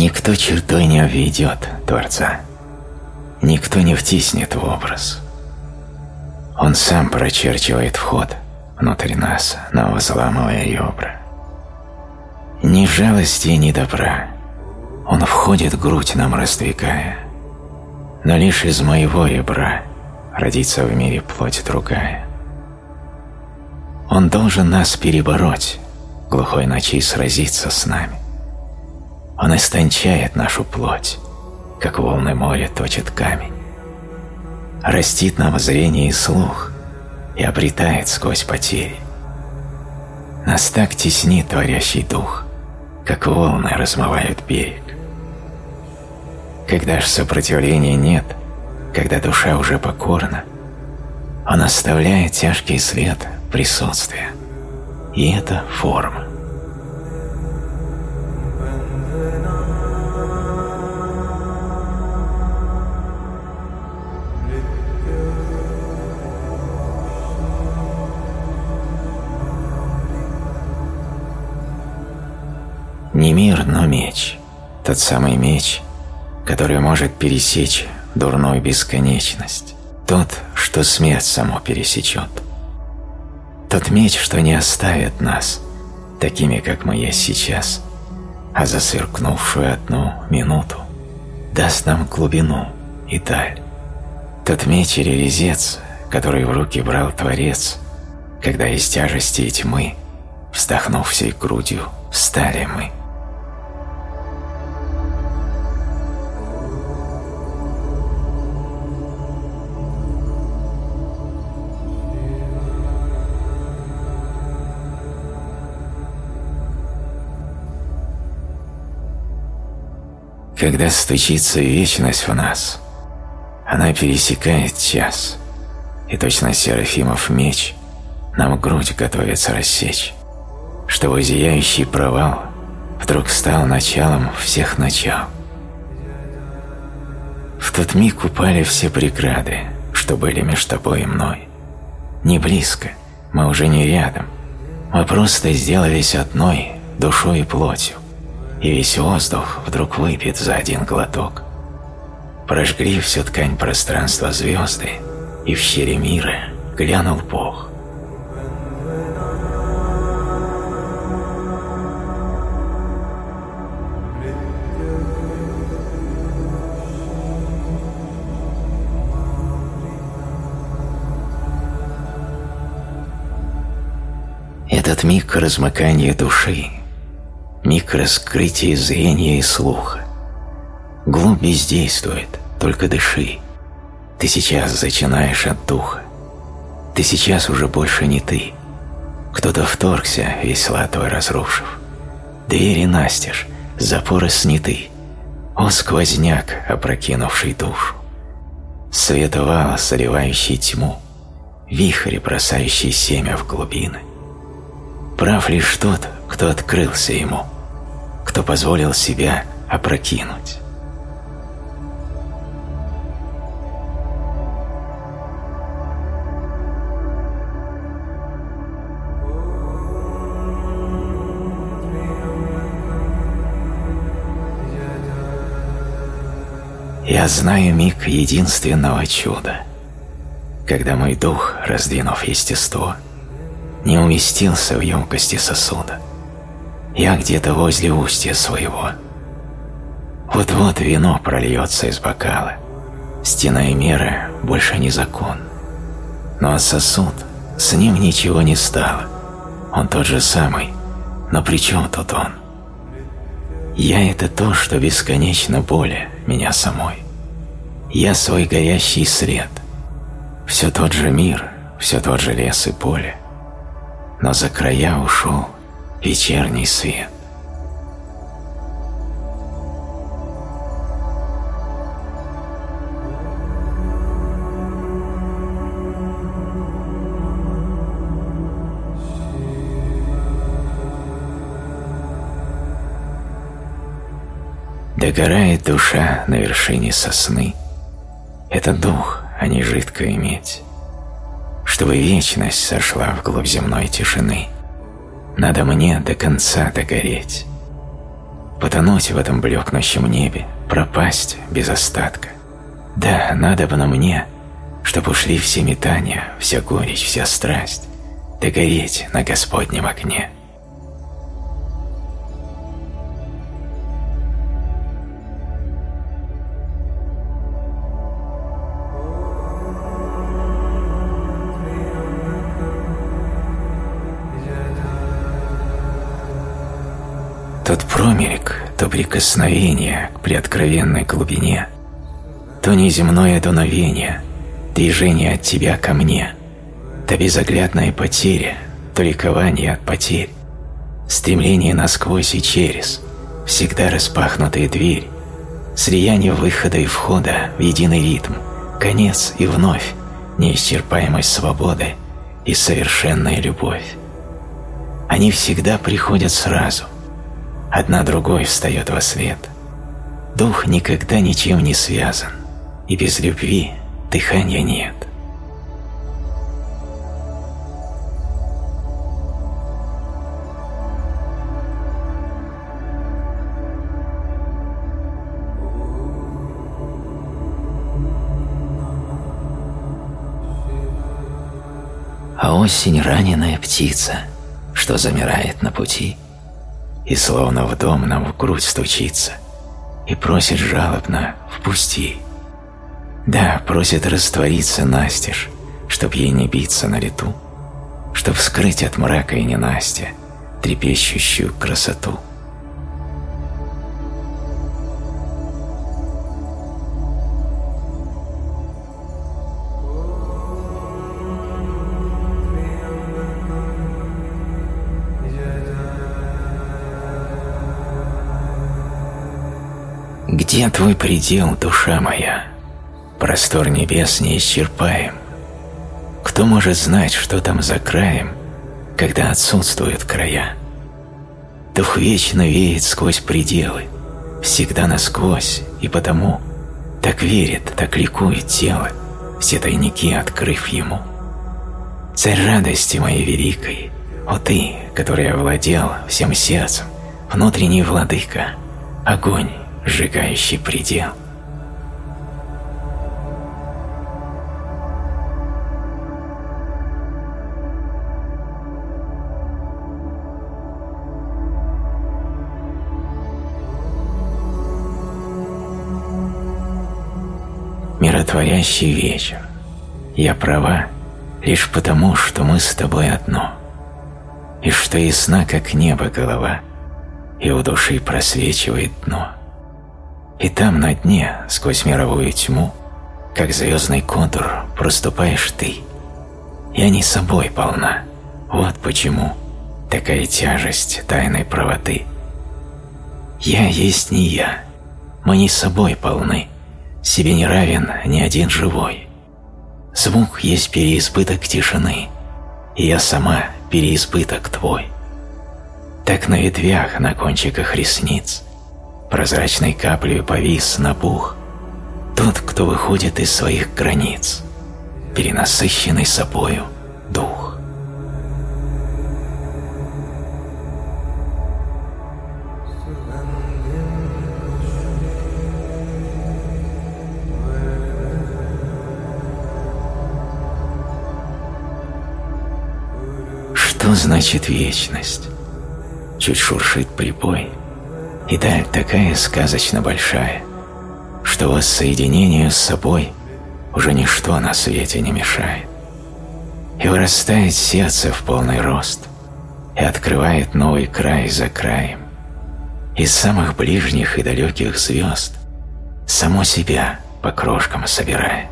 Никто чертой не обведет Творца, никто не втиснет в образ. Он сам прочерчивает вход внутрь нас, но взламывая ребра. Ни жалости, ни добра, он входит грудь нам раздвигая, но лишь из моего ребра родится в мире плоть другая. Он должен нас перебороть, глухой ночи сразиться с нами. Он истончает нашу плоть, как волны моря точит камень. Растит нам зрение и слух и обретает сквозь потери. Нас так теснит творящий дух, как волны размывают берег. Когда ж сопротивления нет, когда душа уже покорна, он оставляет тяжкий свет присутствия. И это форма. Но меч. Тот самый меч, который может пересечь дурную бесконечность. Тот, что смерть само пересечет. Тот меч, что не оставит нас, такими, как мы есть сейчас, а за сверкнувшую одну минуту даст нам глубину и даль. Тот меч или резец, который в руки брал Творец, когда из тяжести и тьмы, вздохнув всей грудью, встали мы. Когда стучится вечность в нас, она пересекает час, и точно Серафимов меч нам грудь готовится рассечь, чтобы зияющий провал вдруг стал началом всех начал. В тот миг упали все преграды, что были между тобой и мной. Не близко, мы уже не рядом, мы просто сделались одной душой и плотью и весь воздух вдруг выпит за один глоток. Прожгли всю ткань пространства звезды, и в щели мира глянул Бог. Этот миг размыкания души миг раскрытия зрения и слуха. Глубь бездействует, только дыши. Ты сейчас зачинаешь от духа. Ты сейчас уже больше не ты. Кто-то вторгся, весла твой разрушив. Двери настежь, запоры сняты. О, сквозняк, опрокинувший душу. Свет вала, заливающий тьму. Вихрь, бросающий семя в глубины. Прав лишь тот, кто открылся ему, кто позволил себя опрокинуть. Я знаю миг единственного чуда, когда мой дух, раздвинув естество, не уместился в емкости сосуда. Я где-то возле устья своего. Вот-вот вино прольется из бокала. Стена и мера больше не закон. Но сосуд, с ним ничего не стало. Он тот же самый, но при чем тут он? Я – это то, что бесконечно более меня самой. Я свой горящий след. Все тот же мир, все тот же лес и поле. Но за края ушел вечерний свет. Догорает душа на вершине сосны. Это дух, а не жидкая медь. Чтобы вечность сошла в глубь земной тишины – надо мне до конца догореть. потонуть в этом блекнущем небе, пропасть без остатка. Да, надо бы на мне, чтоб ушли все метания, вся горечь, вся страсть, догореть на Господнем огне. Промерек, то прикосновение к приоткровенной глубине, то неземное дуновение, движение от тебя ко мне, то безоглядная потеря, то ликование от потерь, стремление насквозь и через, всегда распахнутая дверь, слияние выхода и входа в единый ритм, конец и вновь, неисчерпаемость свободы и совершенная любовь. Они всегда приходят сразу – одна другой встает во свет. Дух никогда ничем не связан, и без любви дыхания нет. А осень раненая птица, что замирает на пути – и словно в дом нам в грудь стучится и просит жалобно «впусти». Да, просит раствориться настежь, чтоб ей не биться на лету, чтоб скрыть от мрака и ненастья трепещущую красоту. Где твой предел, душа моя? Простор небес не исчерпаем. Кто может знать, что там за краем, когда отсутствуют края? Дух вечно веет сквозь пределы, всегда насквозь, и потому так верит, так ликует тело, все тайники открыв ему. Царь радости моей великой, о ты, который овладел всем сердцем, внутренний владыка, огонь, сжигающий предел. Миротворящий вечер. Я права лишь потому, что мы с тобой одно, и что ясна, как небо, голова, и у души просвечивает дно. И там на дне, сквозь мировую тьму, как звездный контур, проступаешь ты. Я не собой полна, вот почему такая тяжесть тайной правоты. Я есть не я, мы не собой полны, себе не равен ни один живой. Звук есть переизбыток тишины, и я сама переизбыток твой. Так на ветвях, на кончиках ресниц – прозрачной каплей повис на пух тот, кто выходит из своих границ, перенасыщенный собою дух. Что значит вечность? Чуть шуршит прибой, и даль такая сказочно большая, что воссоединению с собой уже ничто на свете не мешает. И вырастает сердце в полный рост, и открывает новый край за краем. Из самых ближних и далеких звезд само себя по крошкам собирает.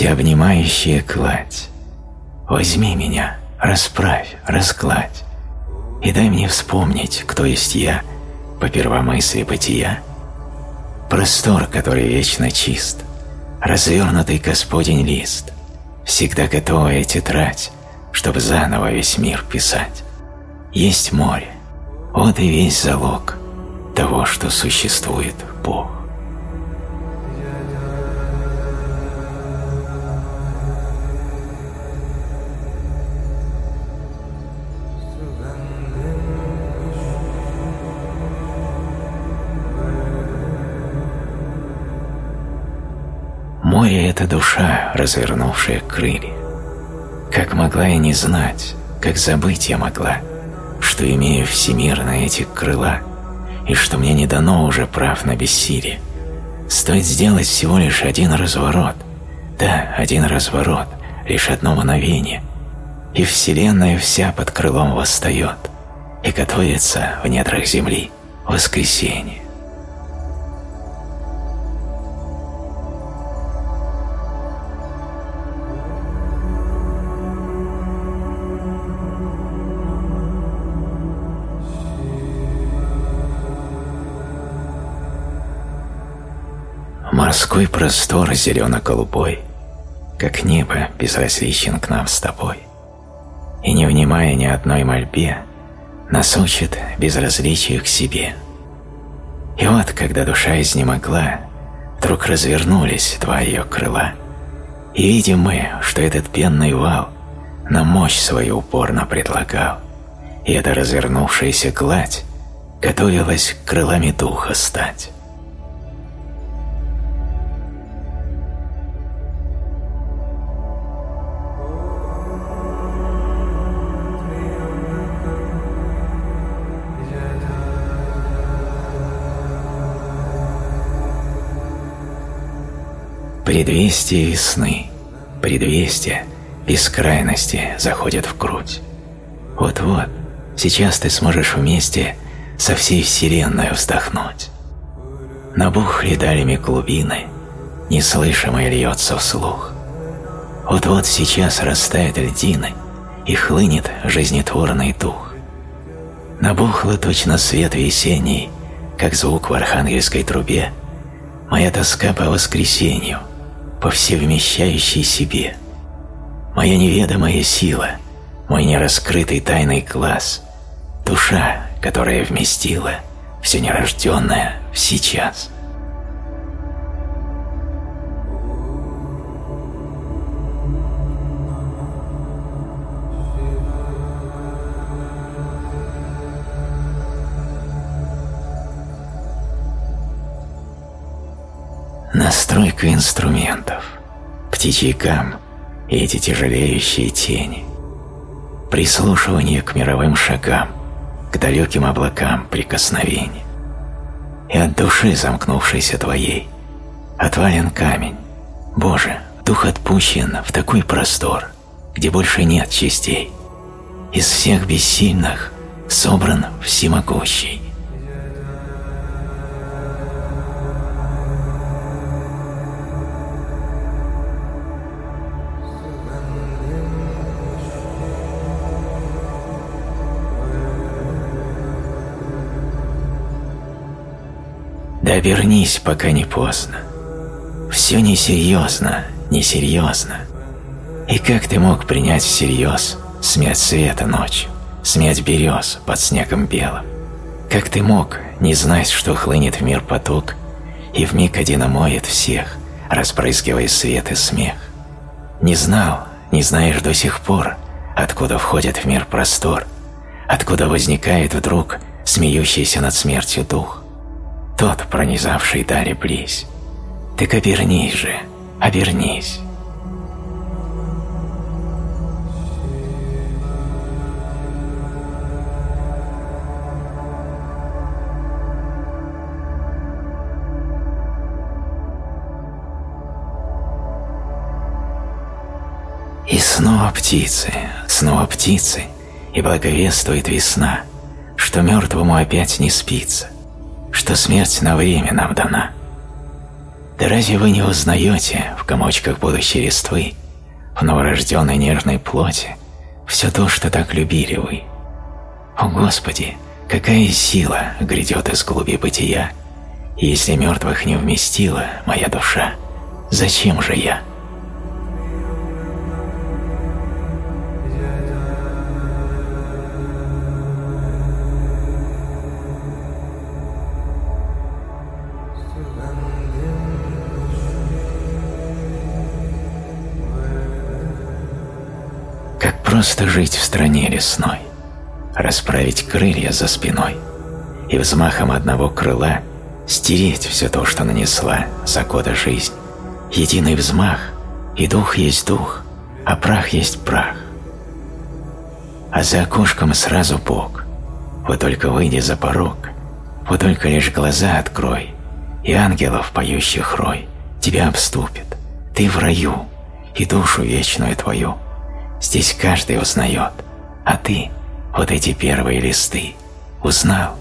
Всеобнимающая кладь. Возьми меня, расправь, разгладь, и дай мне вспомнить, кто есть я по первомысле бытия. Простор, который вечно чист, развернутый Господень лист, всегда готовая тетрадь, чтобы заново весь мир писать. Есть море, Вот и весь залог того, что существует Бог. Это душа, развернувшая крылья. Как могла я не знать, как забыть я могла, что имею всемирно эти крыла, и что мне не дано уже прав на бессилие. Стоит сделать всего лишь один разворот, да, один разворот, лишь одно мгновение, и Вселенная вся под крылом восстает и готовится в недрах земли воскресенье. Морской простор зелено-голубой, Как небо безразличен к нам с тобой. И не внимая ни одной мольбе, Нас учит безразличию к себе. И вот, когда душа изнемогла, Вдруг развернулись два ее крыла, И видим мы, что этот пенный вал Нам мощь свою упорно предлагал, И эта развернувшаяся гладь Готовилась крылами духа стать. Предвестие весны, предвестие бескрайности заходят в грудь. Вот-вот, сейчас ты сможешь вместе со всей вселенной вздохнуть. Набухли далями глубины, неслышимое льется вслух. Вот-вот сейчас растают льдины, и хлынет жизнетворный дух. Набухло точно свет весенний, как звук в архангельской трубе, моя тоска по воскресенью — по всевмещающей себе. Моя неведомая сила, мой нераскрытый тайный класс, душа, которая вместила все нерожденное в сейчас. Настройка инструментов, птичий гам и эти тяжелеющие тени. Прислушивание к мировым шагам, к далеким облакам прикосновений. И от души, замкнувшейся твоей, отвален камень. Боже, дух отпущен в такой простор, где больше нет частей. Из всех бессильных собран всемогущий. Да вернись, пока не поздно. Все несерьезно, несерьезно. И как ты мог принять всерьез смерть света ночью, смерть берез под снегом белым? Как ты мог, не знать, что хлынет в мир поток, и вмиг один омоет всех, распрыскивая свет и смех? Не знал, не знаешь до сих пор, откуда входит в мир простор, откуда возникает вдруг смеющийся над смертью дух тот, пронизавший дали близь. Так обернись же, обернись. И снова птицы, снова птицы, и благовествует весна, что мертвому опять не спится – что смерть на время нам дана. Да разве вы не узнаете в комочках будущей листвы, в новорожденной нежной плоти, все то, что так любили вы? О Господи, какая сила грядет из глуби бытия, если мертвых не вместила моя душа, зачем же я?» Просто жить в стране лесной, расправить крылья за спиной и взмахом одного крыла стереть все то, что нанесла за годы жизнь. Единый взмах, и дух есть дух, а прах есть прах. А за окошком сразу Бог. Вот только выйди за порог, вот только лишь глаза открой, и ангелов, поющих рой, тебя обступит. Ты в раю, и душу вечную твою. Здесь каждый узнает, а ты, вот эти первые листы, узнал.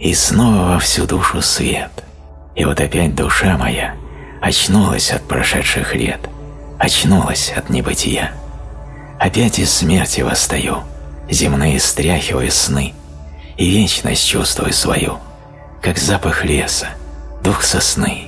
И снова во всю душу свет. И вот опять душа моя очнулась от прошедших лет, очнулась от небытия. Опять из смерти восстаю, земные стряхиваю сны, и вечность чувствую свою, как запах леса, дух сосны.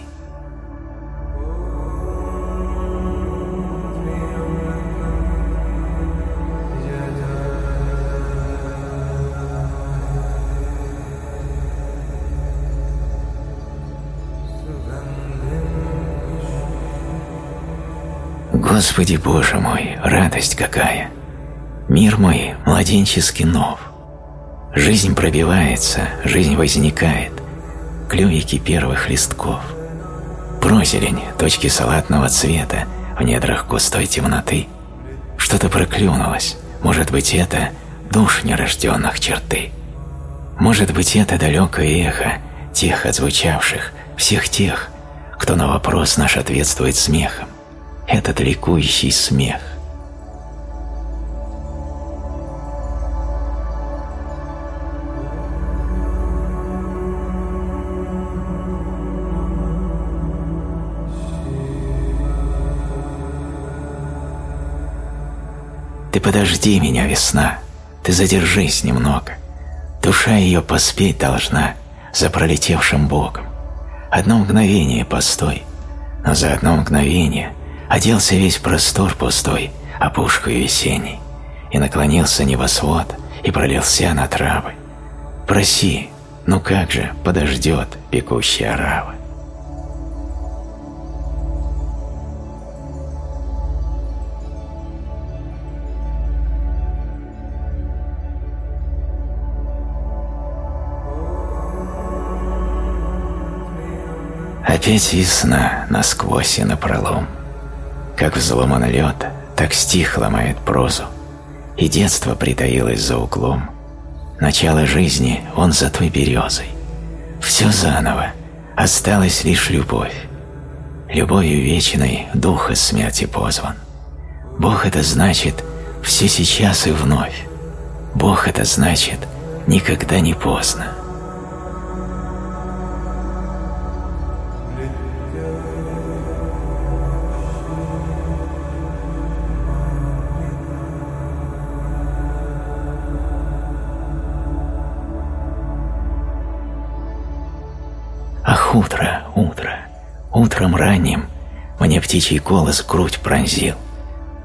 Господи Боже мой, радость какая! Мир мой младенчески нов. Жизнь пробивается, жизнь возникает, клювики первых листков. Прозелень, точки салатного цвета в недрах густой темноты. Что-то проклюнулось, может быть это душ нерожденных черты. Может быть это далекое эхо тех отзвучавших, всех тех, кто на вопрос наш ответствует смехом этот ликующий смех. Ты подожди меня, весна, ты задержись немного. Душа ее поспеть должна за пролетевшим Богом. Одно мгновение постой, но за одно мгновение Оделся весь простор пустой, опушкой весенней, и наклонился небосвод, и пролился на травы. Проси, ну как же, подождет пекущая рава. Опять весна насквозь и напролом. Как взломан лед, так стих ломает прозу, и детство притаилось за углом. Начало жизни он за той березой. Все заново, осталась лишь любовь. Любовью вечной дух из смерти позван. Бог это значит все сейчас и вновь. Бог это значит никогда не поздно. Утро, утро, утром ранним мне птичий голос грудь пронзил.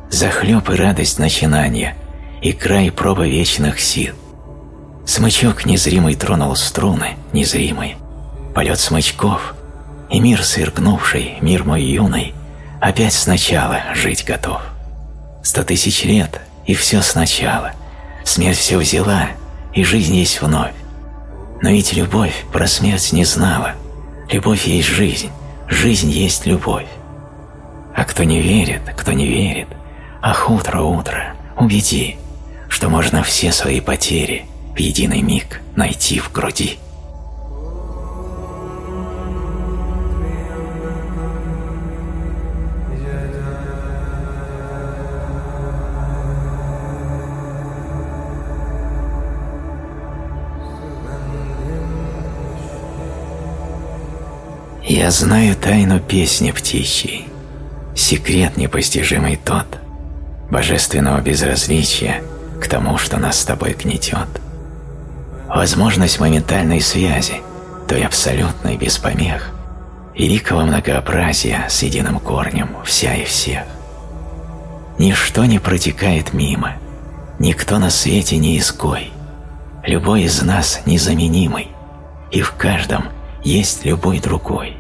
Захлеб и радость начинания, и край пробы вечных сил. Смычок незримый тронул струны, незримые. Полет смычков, и мир сверкнувший, мир мой юный, опять сначала жить готов. Сто тысяч лет, и все сначала. Смерть все взяла, и жизнь есть вновь. Но ведь любовь про смерть не знала, Любовь есть жизнь, жизнь есть любовь. А кто не верит, кто не верит, ах, утро, утро, убеди, что можно все свои потери в единый миг найти в груди. Я знаю тайну песни птичьей, секрет непостижимый тот, божественного безразличия к тому, что нас с тобой гнетет. Возможность моментальной связи, той абсолютной без помех, великого многообразия с единым корнем вся и всех. Ничто не протекает мимо, Никто на свете не изгой, любой из нас незаменимый, и в каждом есть любой другой.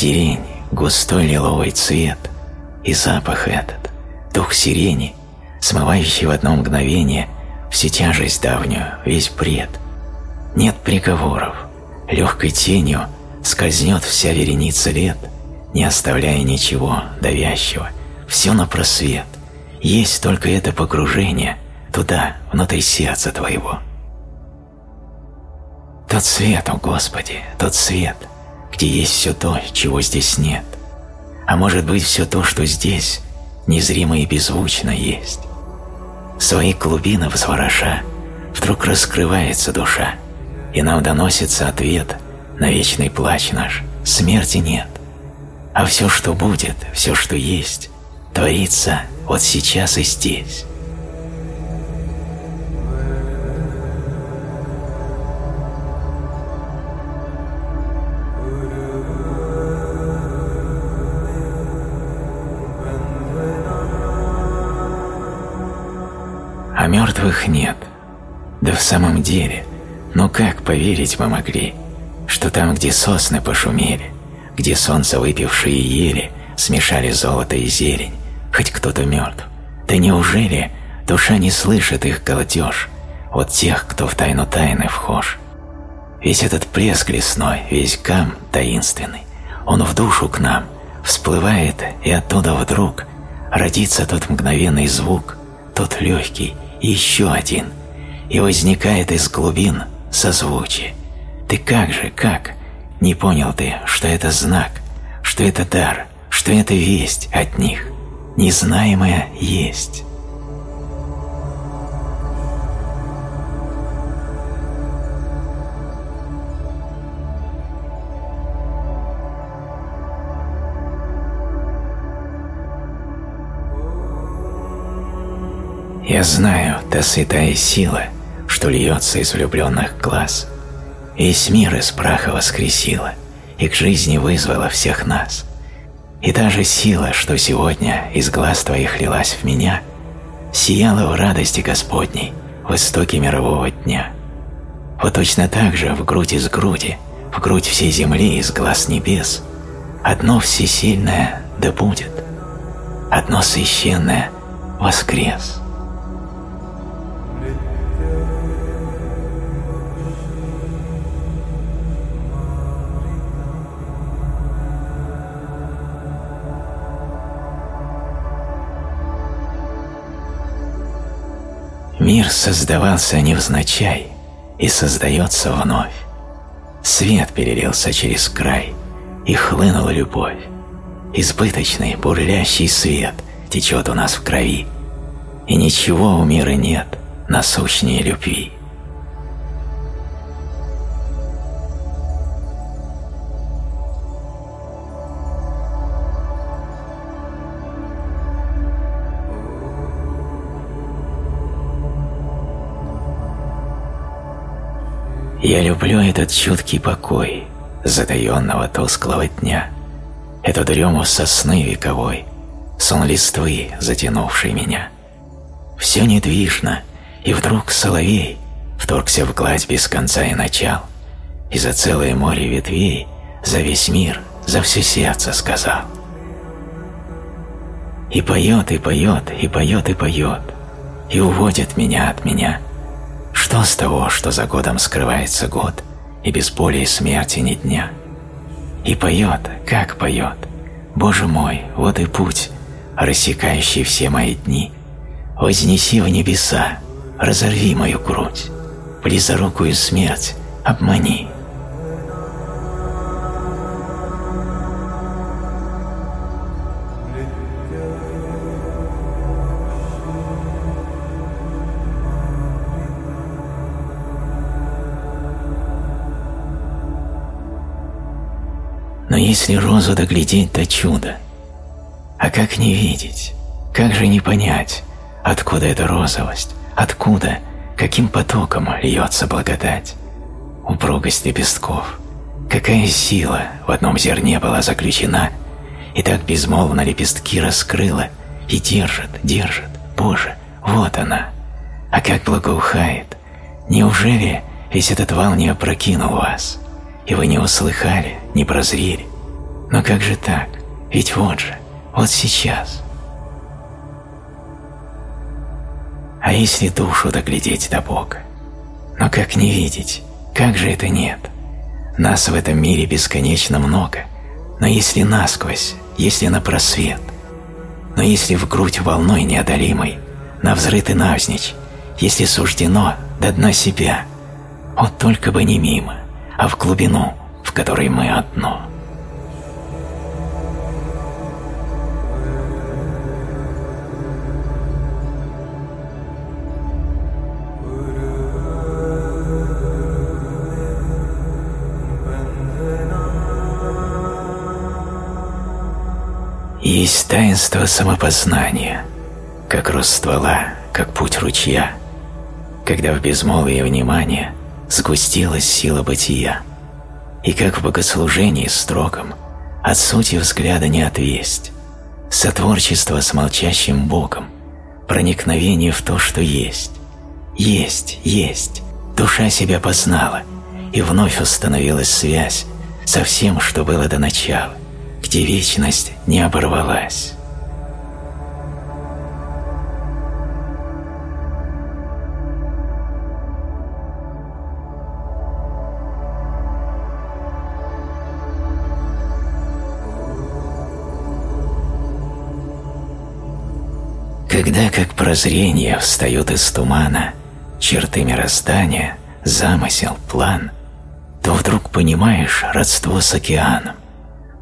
Сирень, густой лиловый цвет и запах этот, дух сирени, смывающий в одно мгновение всю тяжесть давнюю, весь бред. Нет приговоров, легкой тенью скользнет вся вереница лет, не оставляя ничего давящего, все на просвет. Есть только это погружение туда, внутри сердца твоего. Тот свет, о Господи, тот свет — где есть все то, чего здесь нет, а может быть все то, что здесь, незримо и беззвучно есть. Свои глубины взвороша, вдруг раскрывается душа, и нам доносится ответ на вечный плач наш «Смерти нет». А все, что будет, все, что есть, творится вот сейчас и здесь. Мертвых нет. Да в самом деле, ну как поверить мы могли, что там, где сосны пошумели, где солнце выпившие ели, смешали золото и зелень, хоть кто-то мертв, да неужели душа не слышит их колотеж, вот тех, кто в тайну тайны вхож? Весь этот плеск лесной, весь гам таинственный, он в душу к нам всплывает, и оттуда вдруг родится тот мгновенный звук, тот легкий, еще один, и возникает из глубин созвучие. Ты как же, как? Не понял ты, что это знак, что это дар, что это весть от них, незнаемое есть. Я знаю, та святая сила, что льется из влюбленных глаз, весь мир из праха воскресила и к жизни вызвала всех нас. И та же сила, что сегодня из глаз твоих лилась в меня, сияла в радости Господней в истоке мирового дня. Вот точно так же в грудь из груди, в грудь всей земли из глаз небес, одно всесильное да будет, одно священное воскрес. Мир создавался невзначай и создается вновь. Свет перелился через край, и хлынула любовь. Избыточный, бурлящий свет течет у нас в крови, и ничего у мира нет насущнее любви. Я люблю этот чуткий покой затаенного тусклого дня, эту дрему сосны вековой, сон листвы, затянувший меня. Все недвижно, и вдруг соловей вторгся в гладь без конца и начал, и за целое море ветвей, за весь мир, за все сердце сказал. И поет, и поет, и поет, и поет, и уводит меня от меня — что с того, что за годом скрывается год, и без боли и смерти ни дня? И поет, как поет. Боже мой, вот и путь, рассекающий все мои дни. Вознеси в небеса, разорви мою грудь, близорукую смерть обмани. Если розу доглядеть, то чудо. А как не видеть, как же не понять, Откуда эта розовость? Откуда, каким потоком льется благодать? Упругость лепестков. Какая сила в одном зерне была заключена, и так безмолвно лепестки раскрыла, и держит, держит. Боже, вот она. А как благоухает. Неужели весь этот вал не опрокинул вас, и вы не услыхали, не прозрели? Но как же так? Ведь вот же, вот сейчас. А если душу доглядеть до Бога? Но как не видеть? Как же это нет? Нас в этом мире бесконечно много, но если насквозь, если на просвет, но если в грудь волной неодолимой, на взрыт и навзничь, если суждено до дна себя, вот только бы не мимо, а в глубину, в которой мы одно. Есть таинство самопознания, как рост ствола, как путь ручья, когда в безмолвие внимания сгустилась сила бытия, и как в богослужении строком от сути взгляда не отвесть, сотворчество с молчащим Богом, проникновение в то, что есть. Есть, есть, душа себя познала, и вновь установилась связь со всем, что было до начала где вечность не оборвалась. Когда, как прозрение, встают из тумана черты мироздания, замысел, план, то вдруг понимаешь родство с океаном,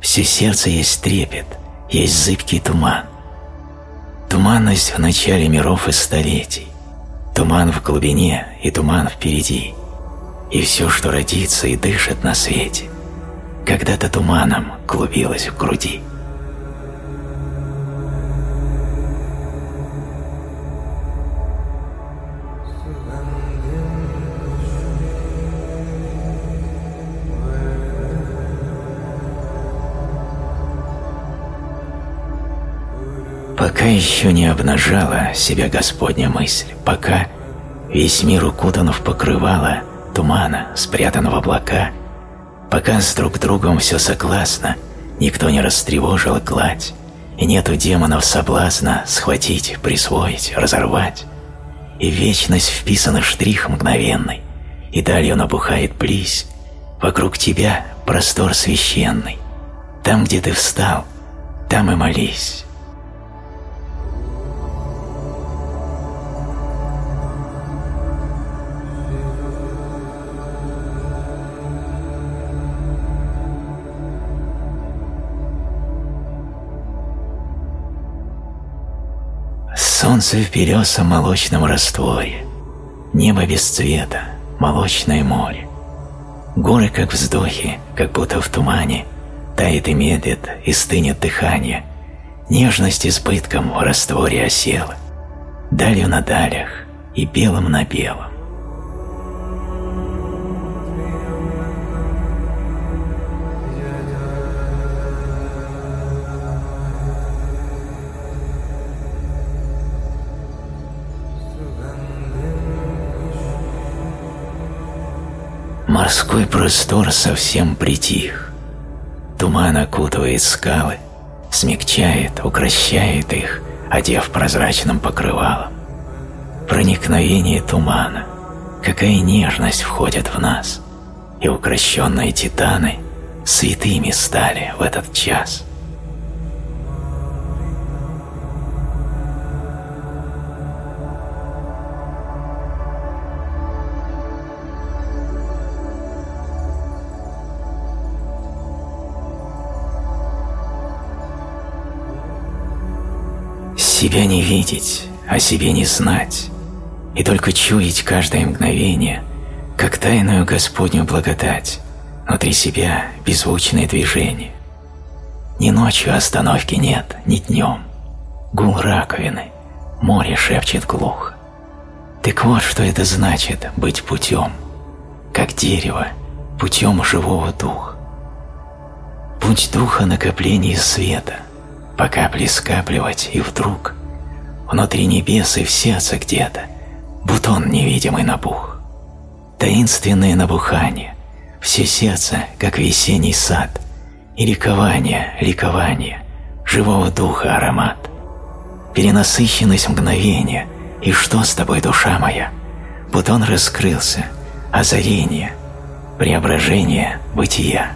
все сердце есть трепет, есть зыбкий туман. Туманность в начале миров и столетий, туман в глубине и туман впереди. И все, что родится и дышит на свете, когда-то туманом клубилось в груди. Еще не обнажала себя Господня мысль, пока весь мир укутан в покрывало тумана, спрятан в облака, пока с друг другом все согласно, никто не растревожил гладь, и нету демонов соблазна схватить, присвоить, разорвать, и вечность вписан штрих мгновенный, и далее набухает близь, вокруг тебя простор священный, там, где ты встал, там и молись. Солнце в березом молочном растворе, Небо без цвета, молочное море. Горы, как вздохи, как будто в тумане, Тает и медлит, и стынет дыхание. Нежность избытком в растворе осела, Далью на далях и белым на белом. Морской простор совсем притих. Туман окутывает скалы, смягчает, укращает их, одев прозрачным покрывалом. Проникновение тумана, какая нежность входит в нас, и укращенные титаны святыми стали в этот час. Себя не видеть, о себе не знать, и только чуять каждое мгновение, как тайную Господню благодать, внутри себя беззвучное движение. Ни ночью остановки нет, ни днем. Гул раковины, море шепчет глухо. Так вот, что это значит быть путем, как дерево, путем живого духа. Путь духа накопления света, по капле скапливать и вдруг внутри небес и в сердце где-то бутон невидимый набух. Таинственное набухание, все сердце, как весенний сад, и ликование, ликование, живого духа аромат. Перенасыщенность мгновения, и что с тобой, душа моя? Бутон раскрылся, озарение, преображение бытия.